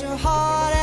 your heart